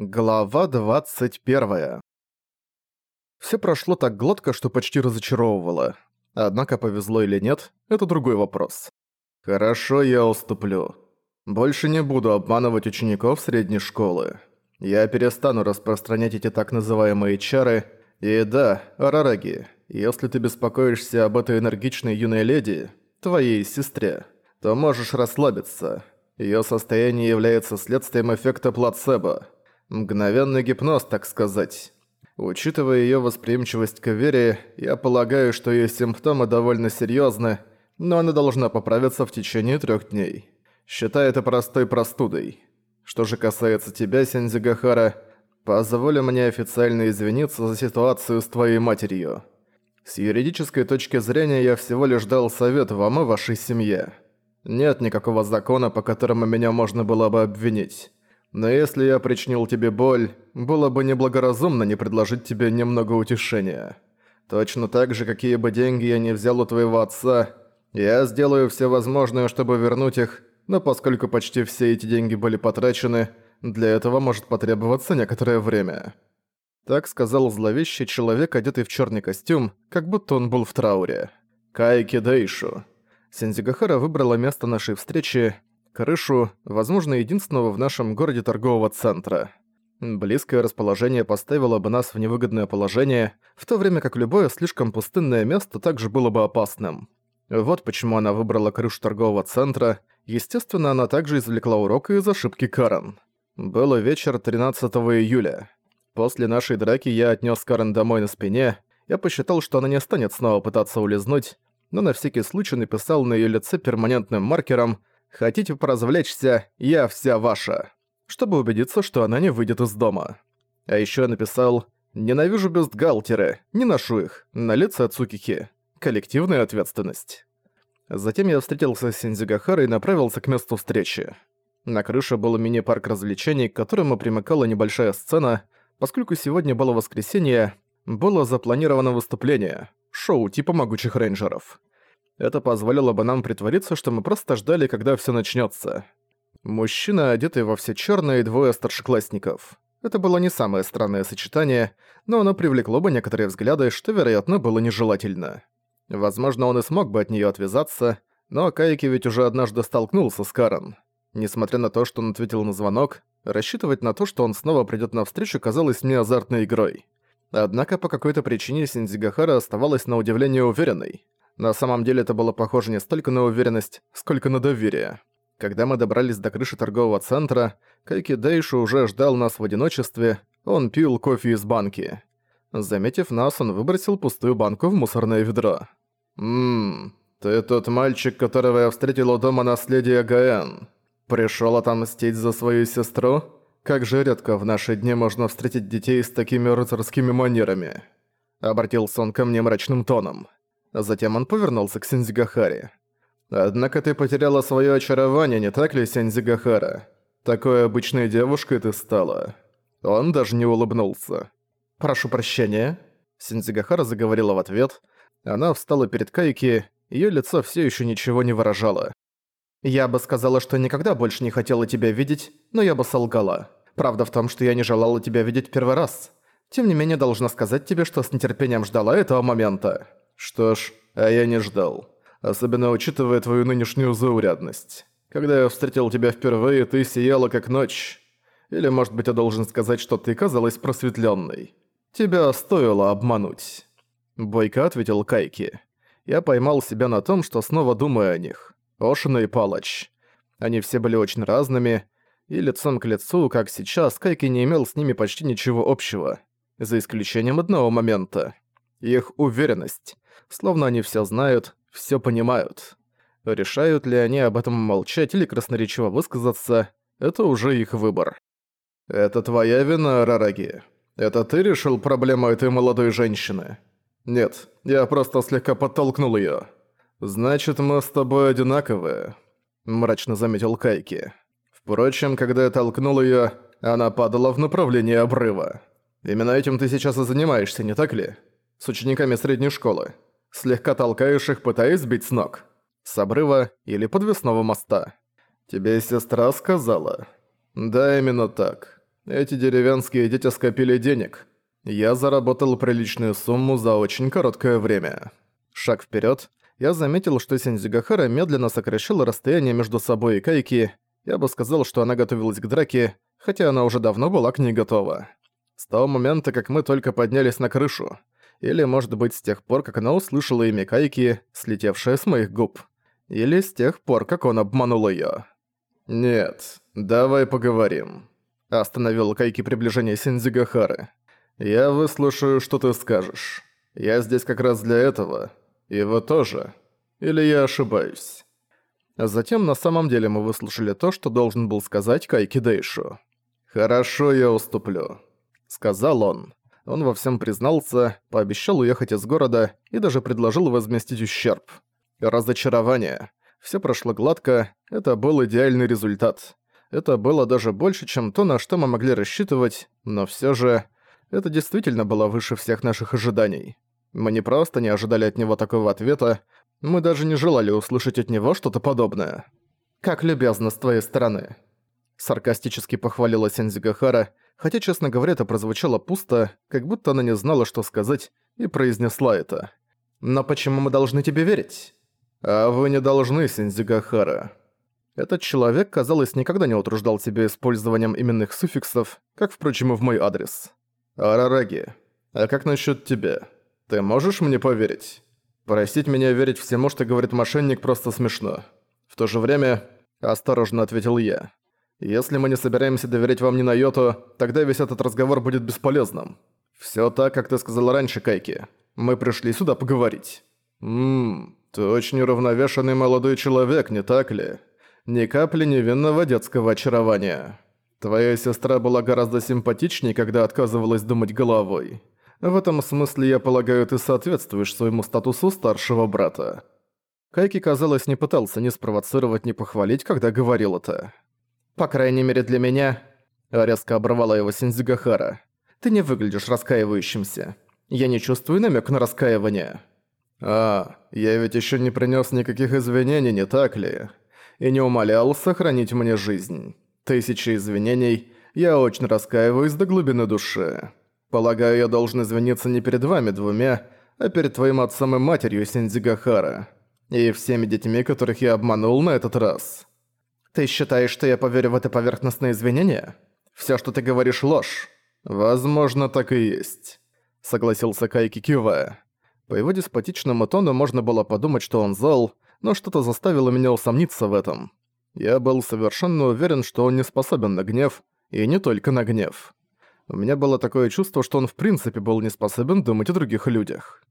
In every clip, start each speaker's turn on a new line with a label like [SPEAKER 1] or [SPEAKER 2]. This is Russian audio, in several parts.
[SPEAKER 1] Глава 21. Все прошло так гладко, что почти разочаровывало. Однако повезло или нет, это другой вопрос. Хорошо, я уступлю. Больше не буду обманывать учеников средней школы. Я перестану распространять эти так называемые чары. И да, Арараги, если ты беспокоишься об этой энергичной юной леди, твоей сестре, то можешь расслабиться. Её состояние является следствием эффекта плацебо – Мгновенный гипноз, так сказать. Учитывая её восприимчивость к вере, я полагаю, что её симптомы довольно серьёзны, но она должна поправиться в течение трёх дней. Считай это простой простудой. Что же касается тебя, Сензигахара, позволь мне официально извиниться за ситуацию с твоей матерью. С юридической точки зрения я всего лишь дал совет вам и вашей семье. Нет никакого закона, по которому меня можно было бы обвинить. Но если я причинил тебе боль, было бы неблагоразумно не предложить тебе немного утешения. Точно так же, какие бы деньги я не взял у твоего отца, я сделаю все возможное, чтобы вернуть их, но поскольку почти все эти деньги были потрачены, для этого может потребоваться некоторое время». Так сказал зловещий человек, одетый в черный костюм, как будто он был в трауре. Кайки Дейшу. Сензигахара выбрала место нашей встречи, крышу, возможно, единственного в нашем городе торгового центра. Близкое расположение поставило бы нас в невыгодное положение, в то время как любое слишком пустынное место также было бы опасным. Вот почему она выбрала крышу торгового центра. Естественно, она также извлекла урок из ошибки Карен. Было вечер 13 июля. После нашей драки я отнес Карен домой на спине. Я посчитал, что она не станет снова пытаться улизнуть, но на всякий случай написал на ее лице перманентным маркером Хотите поразвлечься, я вся ваша. Чтобы убедиться, что она не выйдет из дома. А ещё я написал «Ненавижу бюстгальтеры, не ношу их, на лице Цукики. Коллективная ответственность». Затем я встретился с Синдзюгахарой и направился к месту встречи. На крыше был мини-парк развлечений, к которому примыкала небольшая сцена, поскольку сегодня было воскресенье, было запланировано выступление, шоу типа могучих рейнджеров. Это позволило бы нам притвориться, что мы просто ждали, когда всё начнётся. Мужчина, одетый во все чёрное, и двое старшеклассников. Это было не самое странное сочетание, но оно привлекло бы некоторые взгляды, что, вероятно, было нежелательно. Возможно, он и смог бы от неё отвязаться, но Кайки ведь уже однажды столкнулся с Карен. Несмотря на то, что он ответил на звонок, рассчитывать на то, что он снова придёт на встречу, казалось мне азартной игрой. Однако по какой-то причине Синдзигахара оставалась на удивление уверенной. На самом деле это было похоже не столько на уверенность, сколько на доверие. Когда мы добрались до крыши торгового центра, Кайки Дэйшу уже ждал нас в одиночестве, он пил кофе из банки. Заметив нас, он выбросил пустую банку в мусорное ведро. «Ммм, ты тот мальчик, которого я встретил у дома наследия ГН. Пришёл отомстить за свою сестру? Как же редко в наши дни можно встретить детей с такими рыцарскими манерами». Обратился он ко мне мрачным тоном. Затем он повернулся к Синзигахаре. «Однако ты потеряла своё очарование, не так ли, Синзигахара? Такой обычной девушкой ты стала». Он даже не улыбнулся. «Прошу прощения». Синзигахара заговорила в ответ. Она встала перед Кайки, её лицо всё ещё ничего не выражало. «Я бы сказала, что никогда больше не хотела тебя видеть, но я бы солгала. Правда в том, что я не желала тебя видеть первый раз. Тем не менее, должна сказать тебе, что с нетерпением ждала этого момента». Что ж, а я не ждал. Особенно учитывая твою нынешнюю заурядность. Когда я встретил тебя впервые, ты сияла как ночь. Или, может быть, я должен сказать, что ты казалась просветленной. Тебя стоило обмануть. Бойко ответил Кайки. Я поймал себя на том, что снова думаю о них. Ошина и Палач. Они все были очень разными, и лицом к лицу, как сейчас, Кайки не имел с ними почти ничего общего, за исключением одного момента. Их уверенность словно они все знают, все понимают. Решают ли они об этом молчать или красноречиво высказаться, это уже их выбор. «Это твоя вина, Рараги? Это ты решил проблему этой молодой женщины?» «Нет, я просто слегка подтолкнул её». «Значит, мы с тобой одинаковые», — мрачно заметил Кайки. «Впрочем, когда я толкнул её, она падала в направлении обрыва. Именно этим ты сейчас и занимаешься, не так ли? С учениками средней школы слегка толкаешь их, пытаясь сбить с ног. С обрыва или подвесного моста. Тебе сестра сказала? Да, именно так. Эти деревенские дети скопили денег. Я заработал приличную сумму за очень короткое время. Шаг вперед. Я заметил, что Сензигахара медленно сокращала расстояние между собой и Кайки. Я бы сказал, что она готовилась к драке, хотя она уже давно была к ней готова. С того момента, как мы только поднялись на крышу. Или, может быть, с тех пор, как она услышала имя Кайки, слетевшее с моих губ. Или с тех пор, как он обманул её. «Нет, давай поговорим», — остановил Кайки приближение Синдзигахары. «Я выслушаю, что ты скажешь. Я здесь как раз для этого. И вы тоже. Или я ошибаюсь?» Затем на самом деле мы выслушали то, что должен был сказать Кайки Дейшу. «Хорошо, я уступлю», — сказал он. Он во всем признался, пообещал уехать из города и даже предложил возместить ущерб. Разочарование. Все прошло гладко, это был идеальный результат. Это было даже больше, чем то, на что мы могли рассчитывать, но все же... Это действительно было выше всех наших ожиданий. Мы не просто не ожидали от него такого ответа, мы даже не желали услышать от него что-то подобное. «Как любезно с твоей стороны», — саркастически похвалила Сензигахара, хотя, честно говоря, это прозвучало пусто, как будто она не знала, что сказать, и произнесла это. «Но почему мы должны тебе верить?» «А вы не должны, Сензигахара». Этот человек, казалось, никогда не утруждал себя использованием именных суффиксов, как, впрочем, и в мой адрес. «Арараги, а как насчет тебя? Ты можешь мне поверить? Просить меня верить всему, что говорит мошенник, просто смешно. В то же время, осторожно ответил я, если мы не собираемся доверять вам ни на йоту, тогда весь этот разговор будет бесполезным. Все так, как ты сказал раньше, Кайки. Мы пришли сюда поговорить. Ммм, ты очень уравновешенный молодой человек, не так ли? Ни капли невинного детского очарования. Твоя сестра была гораздо симпатичнее, когда отказывалась думать головой. В этом смысле, я полагаю, ты соответствуешь своему статусу старшего брата. Кайки, казалось, не пытался ни спровоцировать, ни похвалить, когда говорил это. «По крайней мере для меня...» Резко оборвала его Синдзюгахара. «Ты не выглядишь раскаивающимся. Я не чувствую намек на раскаивание». «А, я ведь еще не принес никаких извинений, не так ли? И не умолял сохранить мне жизнь. Тысячи извинений, я очень раскаиваюсь до глубины души. Полагаю, я должен извиниться не перед вами двумя, а перед твоим отцом и матерью Синдзигахара. И всеми детьми, которых я обманул на этот раз». Ты считаешь, что я поверю в это поверхностное извинение? Всё, что ты говоришь, ложь. Возможно, так и есть, согласился Кайки кивая. По его деспотичному тону можно было подумать, что он зол, но что-то заставило меня усомниться в этом. Я был совершенно уверен, что он не способен на гнев, и не только на гнев. У меня было такое чувство, что он в принципе был не способен думать о других людях.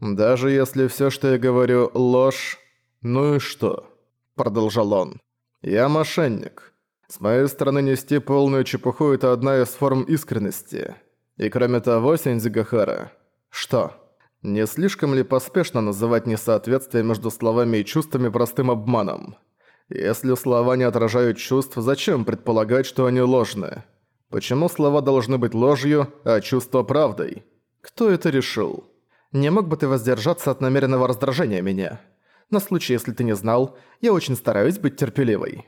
[SPEAKER 1] «Даже если всё, что я говорю, ложь, ну и что?» – продолжал он. «Я мошенник. С моей стороны нести полную чепуху – это одна из форм искренности. И кроме того, Сензигахара, что? Не слишком ли поспешно называть несоответствие между словами и чувствами простым обманом? Если слова не отражают чувств, зачем предполагать, что они ложны? Почему слова должны быть ложью, а чувства правдой? Кто это решил? Не мог бы ты воздержаться от намеренного раздражения меня?» На случай, если ты не знал, я очень стараюсь быть терпеливой».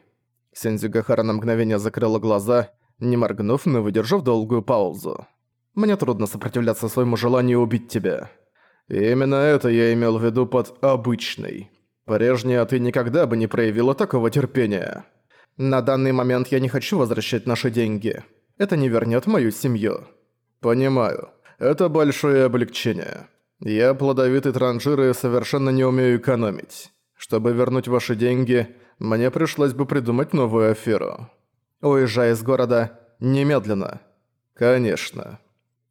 [SPEAKER 1] Сензюгахара на мгновение закрыла глаза, не моргнув, но выдержав долгую паузу. «Мне трудно сопротивляться своему желанию убить тебя. И именно это я имел в виду под «обычный». Прежняя ты никогда бы не проявила такого терпения. На данный момент я не хочу возвращать наши деньги. Это не вернет мою семью. Понимаю. Это большое облегчение. Я плодовитый транжир и совершенно не умею экономить. Чтобы вернуть ваши деньги, мне пришлось бы придумать новую аферу. Уезжай из города немедленно. Конечно.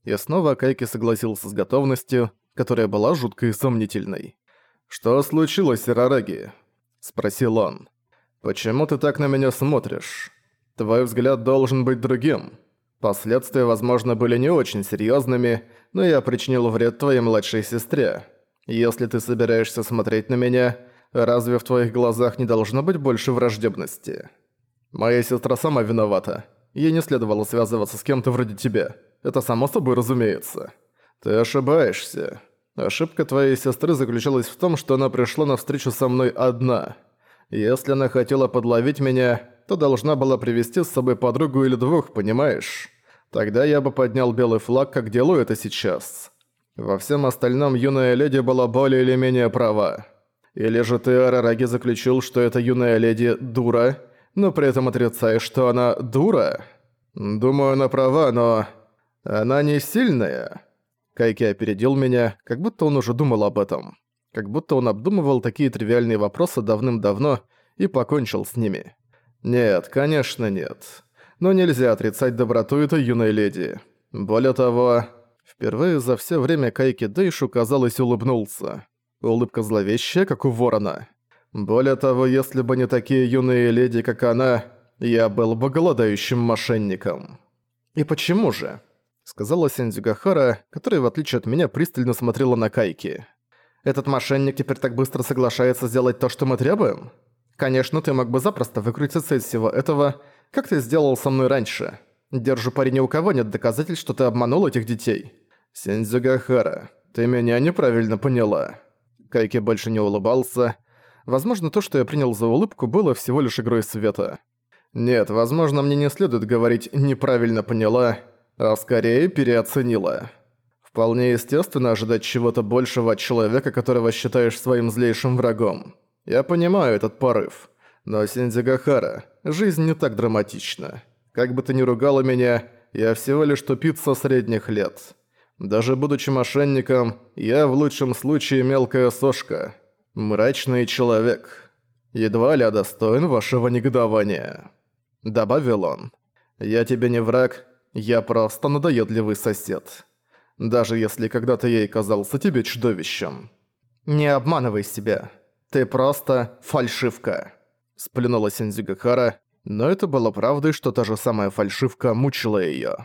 [SPEAKER 1] И снова Кайки согласился с готовностью, которая была жуткой и сомнительной. «Что случилось, Ирараги?» – спросил он. «Почему ты так на меня смотришь? Твой взгляд должен быть другим. Последствия, возможно, были не очень серьезными, но я причинил вред твоей младшей сестре. Если ты собираешься смотреть на меня, разве в твоих глазах не должно быть больше враждебности? Моя сестра сама виновата. Ей не следовало связываться с кем-то вроде тебя. Это само собой разумеется. Ты ошибаешься. Ошибка твоей сестры заключалась в том, что она пришла на встречу со мной одна. Если она хотела подловить меня, то должна была привести с собой подругу или двух, понимаешь? Тогда я бы поднял белый флаг, как делаю это сейчас. Во всем остальном юная леди была более или менее права. Или же ты, Арараги, заключил, что эта юная леди дура, но при этом отрицаешь, что она дура? Думаю, она права, но... Она не сильная. Кайки опередил меня, как будто он уже думал об этом. Как будто он обдумывал такие тривиальные вопросы давным-давно и покончил с ними. Нет, конечно нет. Но нельзя отрицать доброту этой юной леди. Более того, впервые за все время Кайки Дэйшу, казалось, улыбнулся. Улыбка зловещая, как у ворона. Более того, если бы не такие юные леди, как она, я был бы голодающим мошенником. «И почему же?» — сказала Синдзюгахара, которая, в отличие от меня, пристально смотрела на Кайки. «Этот мошенник теперь так быстро соглашается сделать то, что мы требуем? Конечно, ты мог бы запросто выкрутиться из всего этого, как ты сделал со мной раньше. Держу пари, ни у кого нет доказательств, что ты обманул этих детей». «Синдзюгахара, ты меня неправильно поняла». Кайки больше не улыбался. Возможно, то, что я принял за улыбку, было всего лишь игрой света. Нет, возможно, мне не следует говорить «неправильно поняла», а скорее переоценила. Вполне естественно ожидать чего-то большего от человека, которого считаешь своим злейшим врагом. Я понимаю этот порыв. Но, Синдзигахара, жизнь не так драматична. Как бы ты ни ругала меня, я всего лишь тупица средних лет. Даже будучи мошенником, я в лучшем случае мелкая сошка. Мрачный человек. Едва ли достоин вашего негодования. Добавил он. Я тебе не враг, я просто надоедливый сосед. Даже если когда-то я и казался тебе чудовищем. Не обманывай себя. Ты просто фальшивка. Сплюнула Синдзюгахара, но это было правдой, что та же самая фальшивка мучила её.